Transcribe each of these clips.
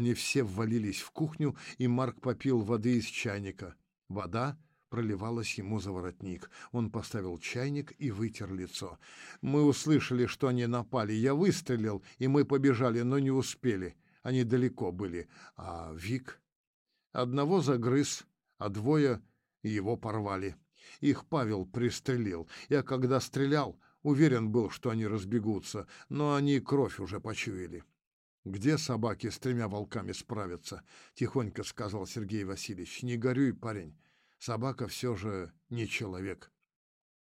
Они все ввалились в кухню, и Марк попил воды из чайника. Вода проливалась ему за воротник. Он поставил чайник и вытер лицо. Мы услышали, что они напали. Я выстрелил, и мы побежали, но не успели. Они далеко были. А Вик? Одного загрыз, а двое его порвали. Их Павел пристрелил. Я, когда стрелял, уверен был, что они разбегутся, но они кровь уже почуяли. «Где собаки с тремя волками справятся?» — тихонько сказал Сергей Васильевич. «Не горюй, парень. Собака все же не человек».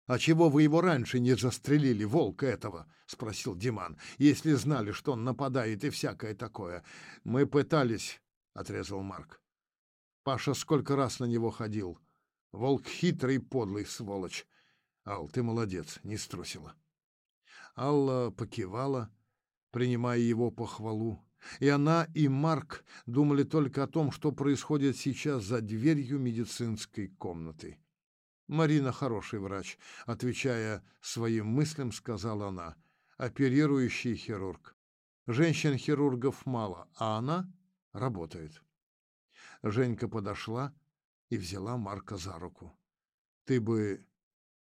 «А чего вы его раньше не застрелили, волка этого?» — спросил Диман. «Если знали, что он нападает и всякое такое». «Мы пытались», — отрезал Марк. «Паша сколько раз на него ходил. Волк хитрый, подлый, сволочь. Ал, ты молодец, не струсила». Алла покивала, принимая его похвалу. И она, и Марк думали только о том, что происходит сейчас за дверью медицинской комнаты. «Марина хороший врач», — отвечая своим мыслям, сказала она, — «оперирующий хирург. Женщин-хирургов мало, а она работает». Женька подошла и взяла Марка за руку. «Ты бы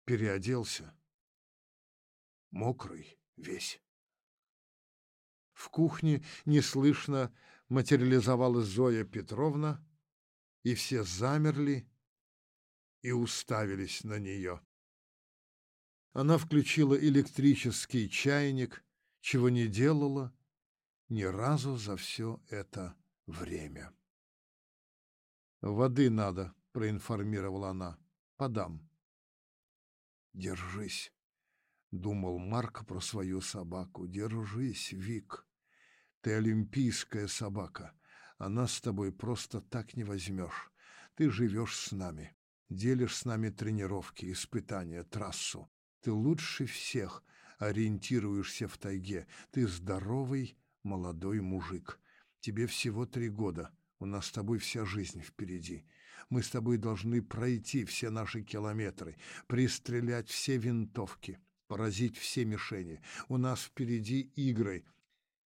переоделся. Мокрый весь». В кухне неслышно материализовалась Зоя Петровна, и все замерли и уставились на нее. Она включила электрический чайник, чего не делала ни разу за все это время. «Воды надо», — проинформировала она. «Подам». «Держись», — думал Марк про свою собаку. «Держись, Вик». Ты олимпийская собака, а нас с тобой просто так не возьмешь. Ты живешь с нами, делишь с нами тренировки, испытания, трассу. Ты лучше всех ориентируешься в тайге. Ты здоровый молодой мужик. Тебе всего три года. У нас с тобой вся жизнь впереди. Мы с тобой должны пройти все наши километры, пристрелять все винтовки, поразить все мишени. У нас впереди игры,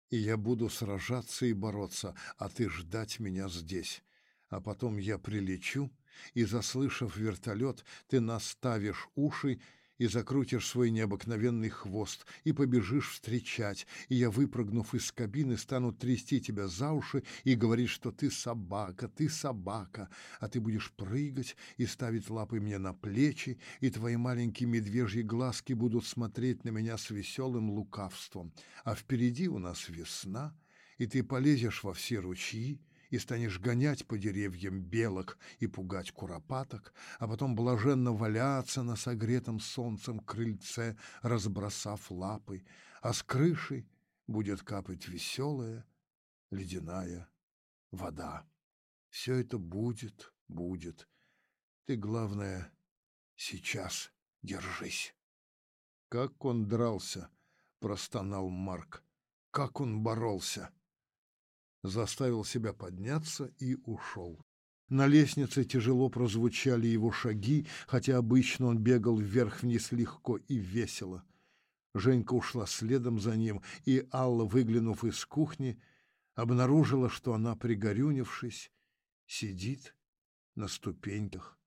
и я буду сражаться и бороться, а ты ждать меня здесь. А потом я прилечу, и, заслышав вертолет, ты наставишь уши и закрутишь свой необыкновенный хвост, и побежишь встречать, и я, выпрыгнув из кабины, стану трясти тебя за уши и говорить, что ты собака, ты собака, а ты будешь прыгать и ставить лапы мне на плечи, и твои маленькие медвежьи глазки будут смотреть на меня с веселым лукавством. А впереди у нас весна, и ты полезешь во все ручьи, и станешь гонять по деревьям белок и пугать куропаток, а потом блаженно валяться на согретом солнцем крыльце, разбросав лапы, а с крыши будет капать веселая ледяная вода. Все это будет, будет. Ты, главное, сейчас держись. Как он дрался, простонал Марк. Как он боролся заставил себя подняться и ушел. На лестнице тяжело прозвучали его шаги, хотя обычно он бегал вверх-вниз легко и весело. Женька ушла следом за ним, и Алла, выглянув из кухни, обнаружила, что она, пригорюнившись, сидит на ступеньках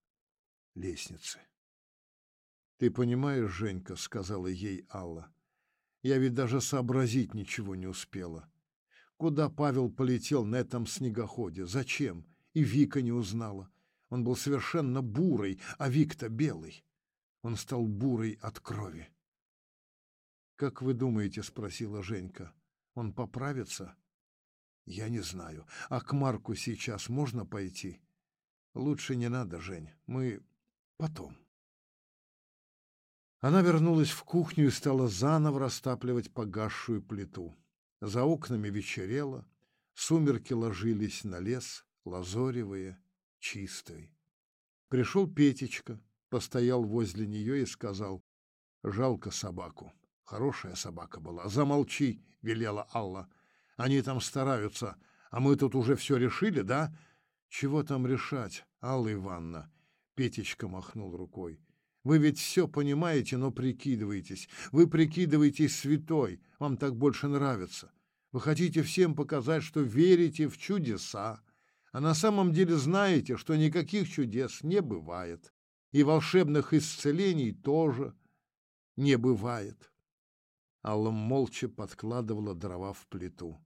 лестницы. «Ты понимаешь, Женька, — сказала ей Алла, — я ведь даже сообразить ничего не успела. Куда Павел полетел на этом снегоходе? Зачем? И Вика не узнала. Он был совершенно бурый, а Вик-то белый. Он стал бурый от крови. «Как вы думаете?» — спросила Женька. «Он поправится?» «Я не знаю. А к Марку сейчас можно пойти?» «Лучше не надо, Жень. Мы потом». Она вернулась в кухню и стала заново растапливать погасшую плиту. За окнами вечерело, сумерки ложились на лес, лазоревые, чистые. Пришел Петечка, постоял возле нее и сказал, «Жалко собаку. Хорошая собака была. Замолчи», — велела Алла. «Они там стараются, а мы тут уже все решили, да?» «Чего там решать, Алла Ивановна? Петечка махнул рукой. Вы ведь все понимаете, но прикидываетесь. Вы прикидываетесь святой, вам так больше нравится. Вы хотите всем показать, что верите в чудеса, а на самом деле знаете, что никаких чудес не бывает, и волшебных исцелений тоже не бывает. Алла молча подкладывала дрова в плиту.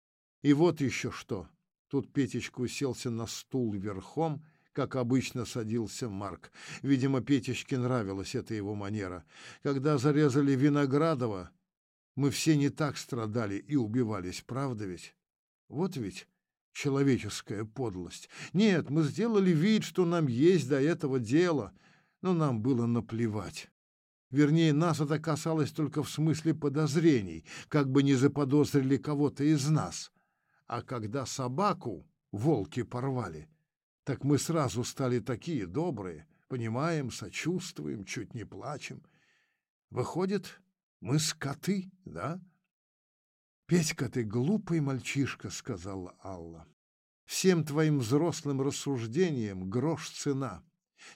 И вот еще что. Тут Петечка уселся на стул верхом как обычно садился Марк. Видимо, Петечке нравилась эта его манера. Когда зарезали Виноградова, мы все не так страдали и убивались, правда ведь? Вот ведь человеческая подлость. Нет, мы сделали вид, что нам есть до этого дела, но нам было наплевать. Вернее, нас это касалось только в смысле подозрений, как бы не заподозрили кого-то из нас. А когда собаку волки порвали, так мы сразу стали такие добрые, понимаем, сочувствуем, чуть не плачем. Выходит, мы скоты, да? Петька, ты глупый мальчишка, сказала Алла. Всем твоим взрослым рассуждениям грош цена.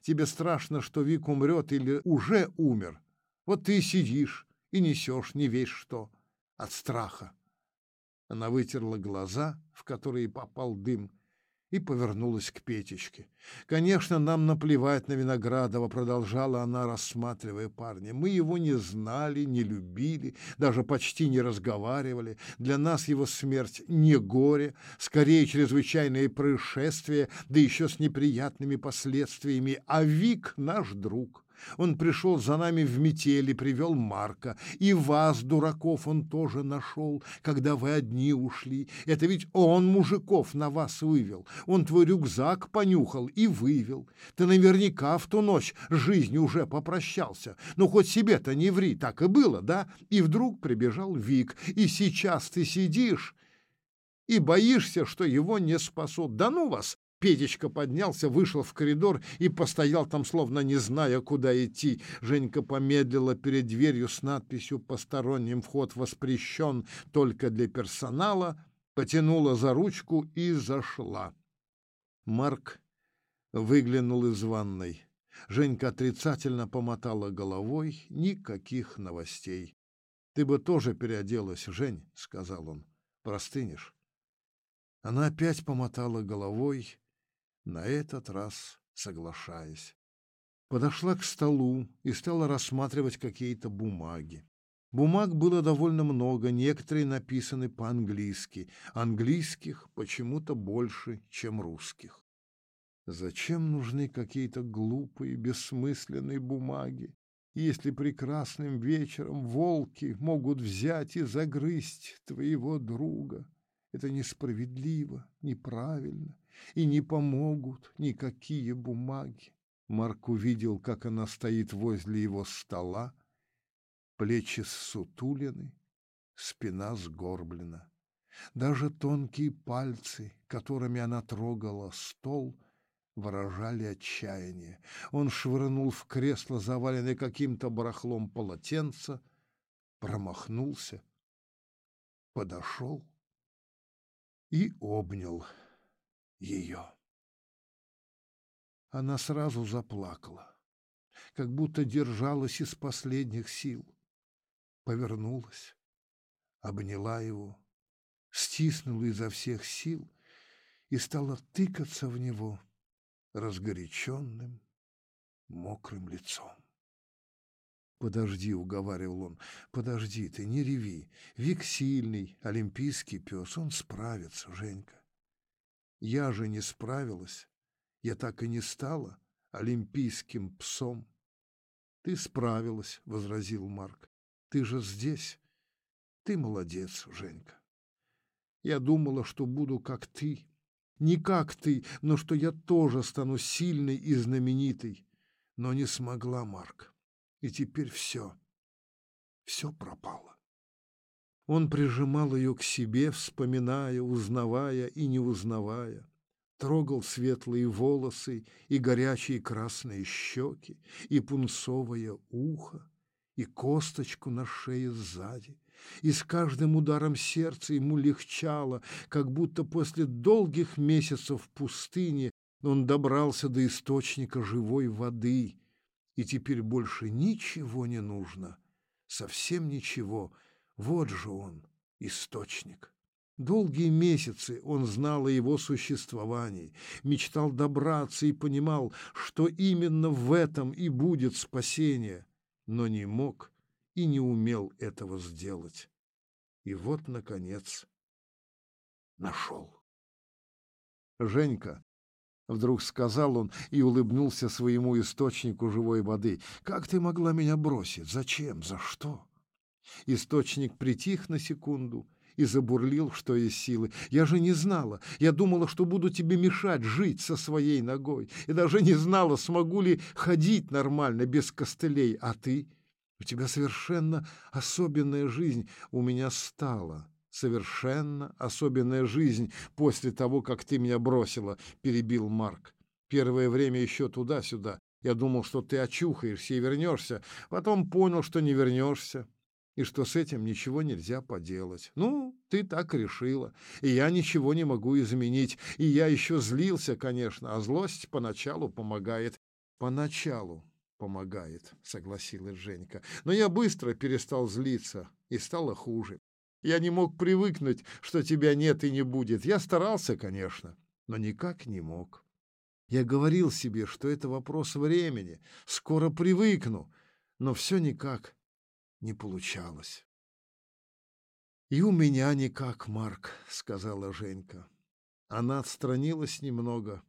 Тебе страшно, что Вик умрет или уже умер. Вот ты сидишь и несешь не весь что от страха. Она вытерла глаза, в которые попал дым, и повернулась к Петечке. «Конечно, нам наплевать на Виноградова», — продолжала она, рассматривая парня. «Мы его не знали, не любили, даже почти не разговаривали. Для нас его смерть не горе, скорее чрезвычайное происшествие, да еще с неприятными последствиями. А Вик — наш друг». Он пришел за нами в метели, привел Марка. И вас, дураков, он тоже нашел, когда вы одни ушли. Это ведь он мужиков на вас вывел. Он твой рюкзак понюхал и вывел. Ты наверняка в ту ночь жизнью уже попрощался. Ну, хоть себе-то не ври, так и было, да? И вдруг прибежал Вик, и сейчас ты сидишь и боишься, что его не спасут. Да ну вас, Петечка поднялся, вышел в коридор и постоял там, словно не зная, куда идти. Женька помедлила перед дверью с надписью «Посторонним вход воспрещен только для персонала», потянула за ручку и зашла. Марк выглянул из ванной. Женька отрицательно помотала головой. Никаких новостей. «Ты бы тоже переоделась, Жень», — сказал он. «Простынешь». Она опять помотала головой на этот раз соглашаясь. Подошла к столу и стала рассматривать какие-то бумаги. Бумаг было довольно много, некоторые написаны по-английски, английских почему-то больше, чем русских. Зачем нужны какие-то глупые, бессмысленные бумаги, если прекрасным вечером волки могут взять и загрызть твоего друга? Это несправедливо, неправильно и не помогут никакие бумаги. Марк увидел, как она стоит возле его стола, плечи ссутулены, спина сгорблена. Даже тонкие пальцы, которыми она трогала стол, выражали отчаяние. Он швырнул в кресло, заваленное каким-то барахлом полотенца, промахнулся, подошел и обнял ее. Она сразу заплакала, как будто держалась из последних сил. Повернулась, обняла его, стиснула изо всех сил и стала тыкаться в него разгоряченным, мокрым лицом. «Подожди», — уговаривал он, — «подожди ты, не реви. Вик сильный, олимпийский пес, он справится, Женька. Я же не справилась. Я так и не стала олимпийским псом. Ты справилась, — возразил Марк. Ты же здесь. Ты молодец, Женька. Я думала, что буду как ты. Не как ты, но что я тоже стану сильной и знаменитой. Но не смогла, Марк. И теперь все. Все пропало. Он прижимал ее к себе, вспоминая, узнавая и не узнавая. Трогал светлые волосы и горячие красные щеки, и пунцовое ухо, и косточку на шее сзади. И с каждым ударом сердца ему легчало, как будто после долгих месяцев в пустыне Он добрался до источника живой воды, и теперь больше ничего не нужно, совсем ничего. Вот же он, источник. Долгие месяцы он знал о его существовании, мечтал добраться и понимал, что именно в этом и будет спасение, но не мог и не умел этого сделать. И вот, наконец, нашел. Женька, Вдруг сказал он и улыбнулся своему источнику живой воды. «Как ты могла меня бросить? Зачем? За что?» Источник притих на секунду и забурлил, что есть силы. «Я же не знала. Я думала, что буду тебе мешать жить со своей ногой. И даже не знала, смогу ли ходить нормально, без костылей. А ты? У тебя совершенно особенная жизнь. У меня стала совершенно особенная жизнь после того, как ты меня бросила, перебил Марк. Первое время еще туда-сюда. Я думал, что ты очухаешься и вернешься. Потом понял, что не вернешься и что с этим ничего нельзя поделать. Ну, ты так решила, и я ничего не могу изменить. И я еще злился, конечно, а злость поначалу помогает. Поначалу помогает, согласилась Женька. Но я быстро перестал злиться, и стало хуже. Я не мог привыкнуть, что тебя нет и не будет. Я старался, конечно, но никак не мог. Я говорил себе, что это вопрос времени, скоро привыкну, но все никак не получалось. «И у меня никак, Марк», — сказала Женька. Она отстранилась немного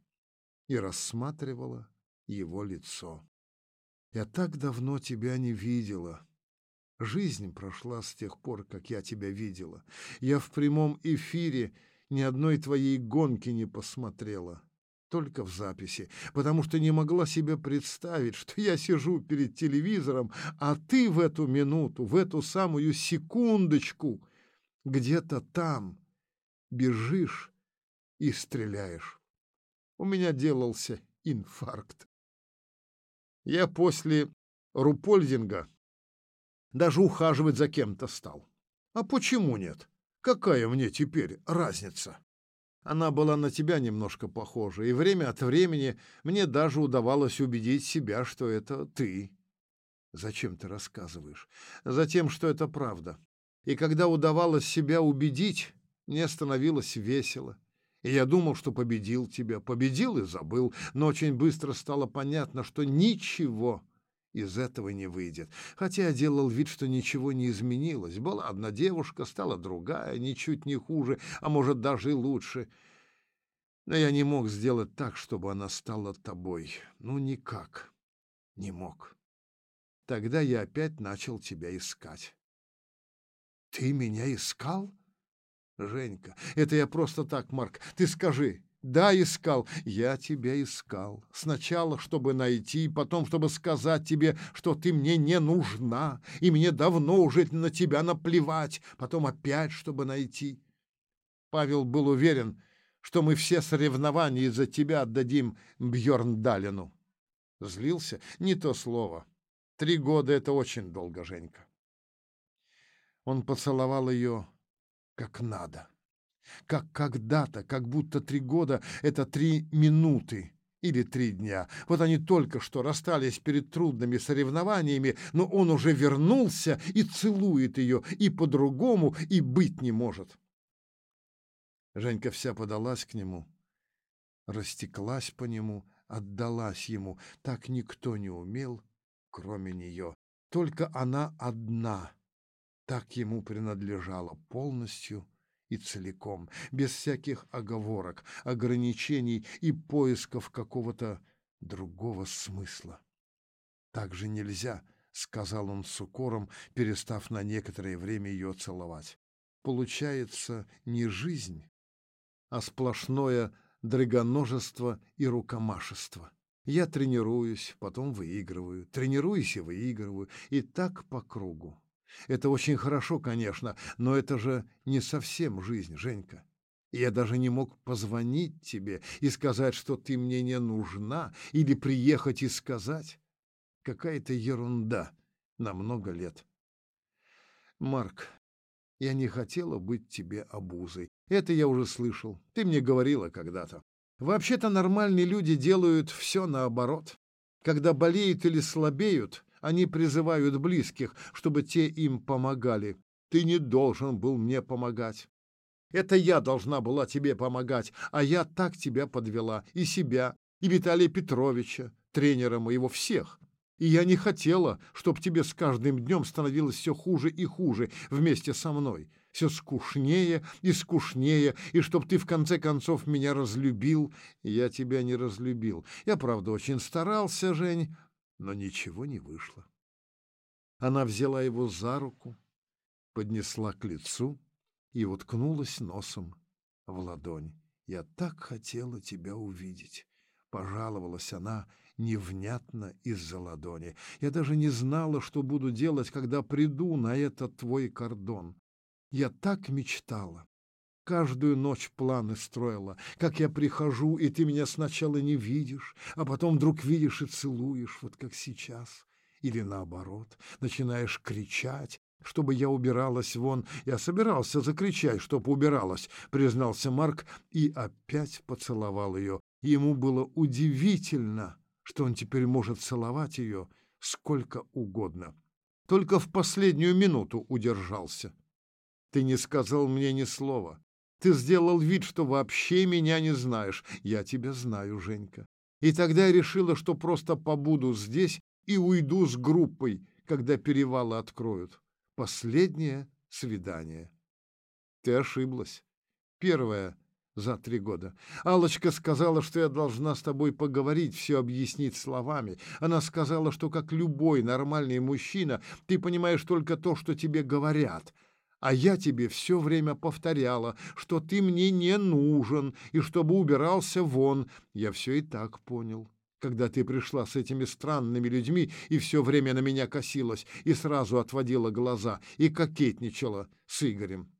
и рассматривала его лицо. «Я так давно тебя не видела», Жизнь прошла с тех пор, как я тебя видела. Я в прямом эфире ни одной твоей гонки не посмотрела, только в записи, потому что не могла себе представить, что я сижу перед телевизором, а ты в эту минуту, в эту самую секундочку где-то там бежишь и стреляешь. У меня делался инфаркт. Я после Рупольдинга даже ухаживать за кем-то стал. А почему нет? Какая мне теперь разница? Она была на тебя немножко похожа, и время от времени мне даже удавалось убедить себя, что это ты. Зачем ты рассказываешь? Затем, что это правда. И когда удавалось себя убедить, мне становилось весело. И я думал, что победил тебя, победил и забыл, но очень быстро стало понятно, что ничего из этого не выйдет. Хотя я делал вид, что ничего не изменилось. Была одна девушка, стала другая, ничуть не хуже, а может даже и лучше. Но я не мог сделать так, чтобы она стала тобой. Ну, никак. Не мог. Тогда я опять начал тебя искать. Ты меня искал? Женька, это я просто так, Марк. Ты скажи, да, искал. Я тебя искал. Сначала, чтобы найти, потом, чтобы сказать тебе, что ты мне не нужна, и мне давно уже на тебя наплевать, потом опять, чтобы найти. Павел был уверен, что мы все соревнования из-за тебя отдадим Бьорндалину. Злился? Не то слово. Три года — это очень долго, Женька. Он поцеловал ее как надо как когда-то, как будто три года — это три минуты или три дня. Вот они только что расстались перед трудными соревнованиями, но он уже вернулся и целует ее, и по-другому и быть не может. Женька вся подалась к нему, растеклась по нему, отдалась ему. Так никто не умел, кроме нее. Только она одна так ему принадлежала полностью и целиком, без всяких оговорок, ограничений и поисков какого-то другого смысла. «Так же нельзя», — сказал он с укором, перестав на некоторое время ее целовать. «Получается не жизнь, а сплошное драгоножество и рукомашество. Я тренируюсь, потом выигрываю, тренируюсь и выигрываю, и так по кругу. Это очень хорошо, конечно, но это же не совсем жизнь, Женька. Я даже не мог позвонить тебе и сказать, что ты мне не нужна, или приехать и сказать. Какая-то ерунда на много лет. Марк, я не хотела быть тебе обузой. Это я уже слышал. Ты мне говорила когда-то. Вообще-то нормальные люди делают все наоборот. Когда болеют или слабеют, они призывают близких, чтобы те им помогали. Ты не должен был мне помогать. Это я должна была тебе помогать, а я так тебя подвела, и себя, и Виталия Петровича, тренера моего всех. И я не хотела, чтобы тебе с каждым днем становилось все хуже и хуже вместе со мной. Все скучнее и скучнее, и чтоб ты в конце концов меня разлюбил. Я тебя не разлюбил. Я, правда, очень старался, Жень, но ничего не вышло. Она взяла его за руку, поднесла к лицу и уткнулась носом в ладонь. «Я так хотела тебя увидеть», — пожаловалась она невнятно из-за ладони. «Я даже не знала, что буду делать, когда приду на этот твой кордон. Я так мечтала. Каждую ночь планы строила, как я прихожу, и ты меня сначала не видишь, а потом вдруг видишь и целуешь, вот как сейчас. Или наоборот, начинаешь кричать, чтобы я убиралась вон. Я собирался закричать, чтобы убиралась, признался Марк и опять поцеловал ее. Ему было удивительно, что он теперь может целовать ее сколько угодно. Только в последнюю минуту удержался. Ты не сказал мне ни слова. Ты сделал вид, что вообще меня не знаешь. Я тебя знаю, Женька. И тогда я решила, что просто побуду здесь и уйду с группой, когда перевалы откроют. Последнее свидание. Ты ошиблась. Первое за три года. Алочка сказала, что я должна с тобой поговорить, все объяснить словами. Она сказала, что как любой нормальный мужчина, ты понимаешь только то, что тебе говорят. А я тебе все время повторяла, что ты мне не нужен и чтобы убирался вон. Я все и так понял когда ты пришла с этими странными людьми и все время на меня косилась, и сразу отводила глаза, и кокетничала с Игорем.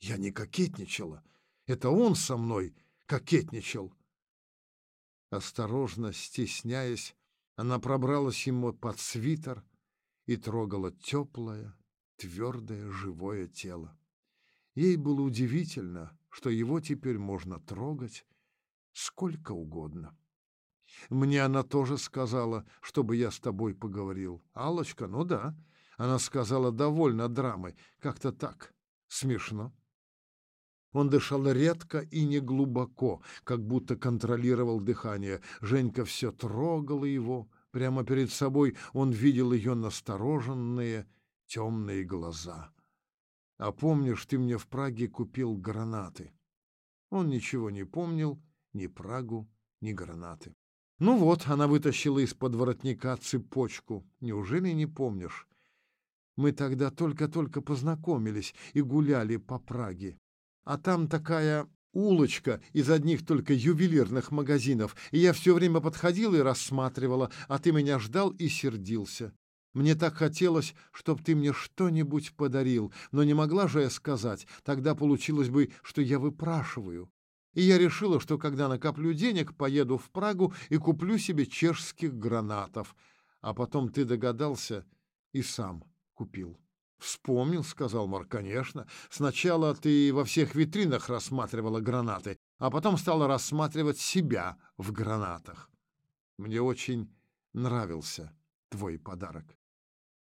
Я не кокетничала. Это он со мной кокетничал. Осторожно, стесняясь, она пробралась ему под свитер и трогала теплое, твердое, живое тело. Ей было удивительно, что его теперь можно трогать сколько угодно. Мне она тоже сказала, чтобы я с тобой поговорил. Алочка, ну да. Она сказала, довольно драмы. Как-то так. Смешно. Он дышал редко и не глубоко, как будто контролировал дыхание. Женька все трогала его. Прямо перед собой он видел ее настороженные темные глаза. «А помнишь, ты мне в Праге купил гранаты?» Он ничего не помнил, ни Прагу, ни гранаты. Ну вот, она вытащила из-под воротника цепочку. Неужели не помнишь? Мы тогда только-только познакомились и гуляли по Праге. А там такая улочка из одних только ювелирных магазинов, и я все время подходила и рассматривала, а ты меня ждал и сердился. Мне так хотелось, чтоб ты мне что-нибудь подарил, но не могла же я сказать, тогда получилось бы, что я выпрашиваю. И я решила, что когда накоплю денег, поеду в Прагу и куплю себе чешских гранатов. А потом ты догадался и сам купил. «Вспомнил», — сказал Марк, — «конечно. Сначала ты во всех витринах рассматривала гранаты, а потом стала рассматривать себя в гранатах. Мне очень нравился твой подарок.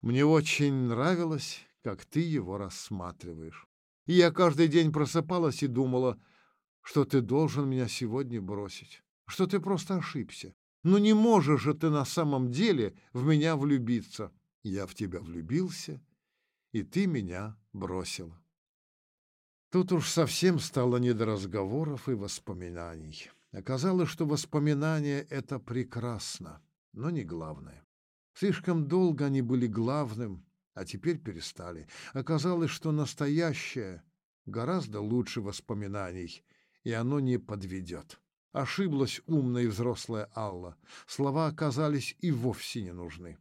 Мне очень нравилось, как ты его рассматриваешь. И я каждый день просыпалась и думала — что ты должен меня сегодня бросить, что ты просто ошибся. Но не можешь же ты на самом деле в меня влюбиться. Я в тебя влюбился, и ты меня бросила. Тут уж совсем стало не до разговоров и воспоминаний. Оказалось, что воспоминания — это прекрасно, но не главное. Слишком долго они были главным, а теперь перестали. Оказалось, что настоящее гораздо лучше воспоминаний, и оно не подведет. Ошиблась умная и взрослая Алла. Слова оказались и вовсе не нужны.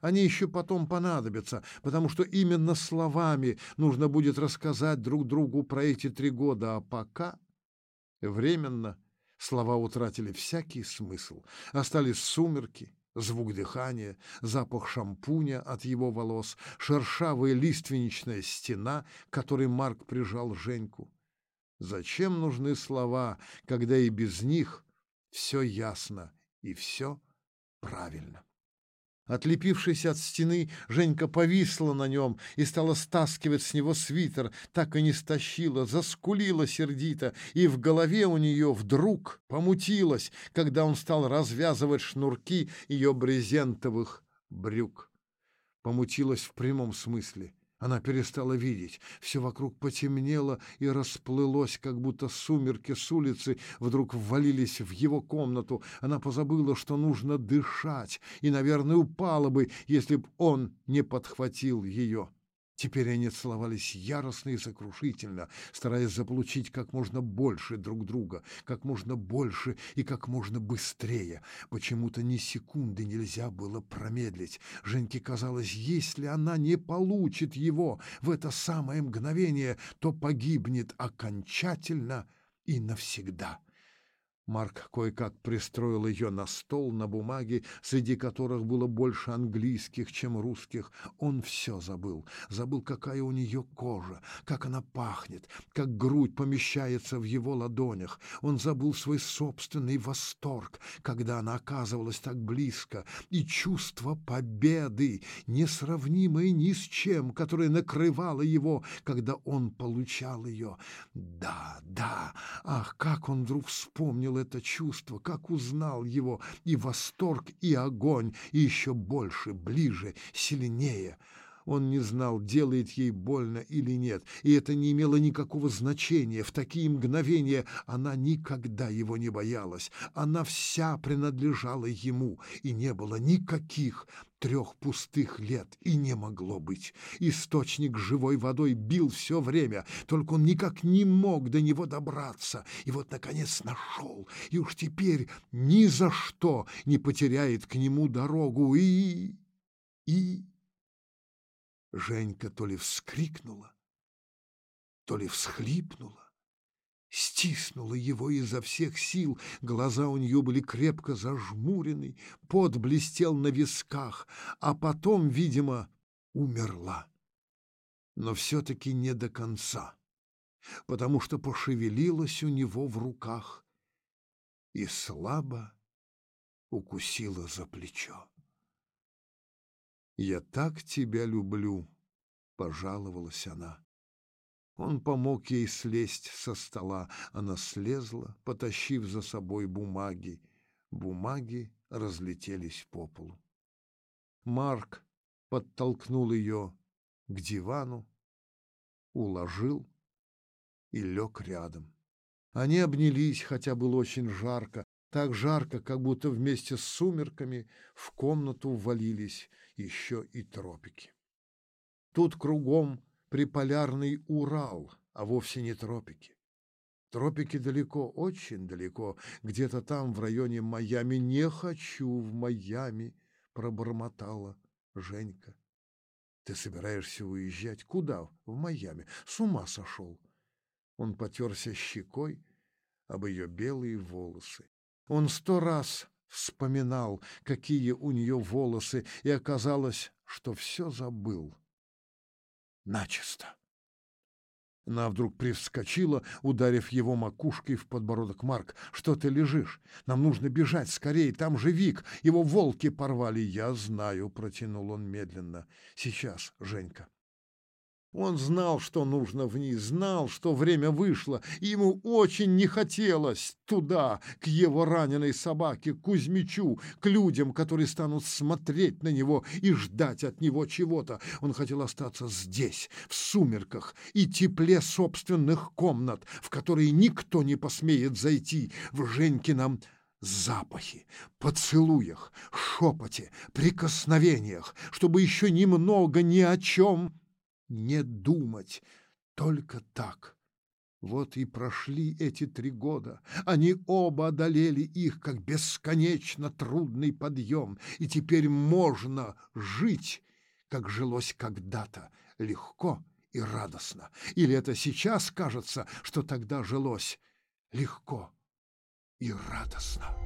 Они еще потом понадобятся, потому что именно словами нужно будет рассказать друг другу про эти три года, а пока временно слова утратили всякий смысл. Остались сумерки, звук дыхания, запах шампуня от его волос, шершавая лиственничная стена, которой Марк прижал Женьку. Зачем нужны слова, когда и без них все ясно и все правильно? Отлепившись от стены, Женька повисла на нем и стала стаскивать с него свитер, так и не стащила, заскулила сердито, и в голове у нее вдруг помутилась, когда он стал развязывать шнурки ее брезентовых брюк. Помутилась в прямом смысле. Она перестала видеть. Все вокруг потемнело и расплылось, как будто сумерки с улицы вдруг ввалились в его комнату. Она позабыла, что нужно дышать, и, наверное, упала бы, если б он не подхватил ее. Теперь они целовались яростно и сокрушительно, стараясь заполучить как можно больше друг друга, как можно больше и как можно быстрее. Почему-то ни секунды нельзя было промедлить. Женьке казалось, если она не получит его в это самое мгновение, то погибнет окончательно и навсегда. Марк кое-как пристроил ее на стол, на бумаге, среди которых было больше английских, чем русских. Он все забыл. Забыл, какая у нее кожа, как она пахнет, как грудь помещается в его ладонях. Он забыл свой собственный восторг, когда она оказывалась так близко, и чувство победы, несравнимое ни с чем, которое накрывало его, когда он получал ее. Да, да, ах, как он вдруг вспомнил это чувство, как узнал его, и восторг, и огонь, и еще больше, ближе, сильнее. Он не знал, делает ей больно или нет, и это не имело никакого значения. В такие мгновения она никогда его не боялась. Она вся принадлежала ему, и не было никаких трех пустых лет и не могло быть. Источник живой водой бил все время, только он никак не мог до него добраться. И вот, наконец, нашел, и уж теперь ни за что не потеряет к нему дорогу. И... и... Женька то ли вскрикнула, то ли всхлипнула стиснула его изо всех сил, глаза у нее были крепко зажмурены, пот блестел на висках, а потом, видимо, умерла. Но все-таки не до конца, потому что пошевелилась у него в руках и слабо укусила за плечо. «Я так тебя люблю», — пожаловалась она. Он помог ей слезть со стола. Она слезла, потащив за собой бумаги. Бумаги разлетелись по полу. Марк подтолкнул ее к дивану, уложил и лег рядом. Они обнялись, хотя было очень жарко, так жарко, как будто вместе с сумерками в комнату ввалились еще и тропики. Тут кругом приполярный Урал, а вовсе не тропики. Тропики далеко, очень далеко, где-то там, в районе Майами. Не хочу в Майами, пробормотала Женька. Ты собираешься уезжать? Куда? В Майами. С ума сошел. Он потерся щекой об ее белые волосы. Он сто раз вспоминал, какие у нее волосы, и оказалось, что все забыл начисто. Она вдруг привскочила, ударив его макушкой в подбородок. «Марк, что ты лежишь? Нам нужно бежать скорее, там же Вик, его волки порвали». «Я знаю», — протянул он медленно. «Сейчас, Женька». Он знал, что нужно вниз, знал, что время вышло, и ему очень не хотелось туда, к его раненой собаке, к Кузьмичу, к людям, которые станут смотреть на него и ждать от него чего-то. Он хотел остаться здесь, в сумерках и тепле собственных комнат, в которые никто не посмеет зайти, в Женькином запахе, поцелуях, шепоте, прикосновениях, чтобы еще немного ни о чем не думать, только так. Вот и прошли эти три года. Они оба одолели их, как бесконечно трудный подъем, и теперь можно жить, как жилось когда-то, легко и радостно. Или это сейчас кажется, что тогда жилось легко и радостно?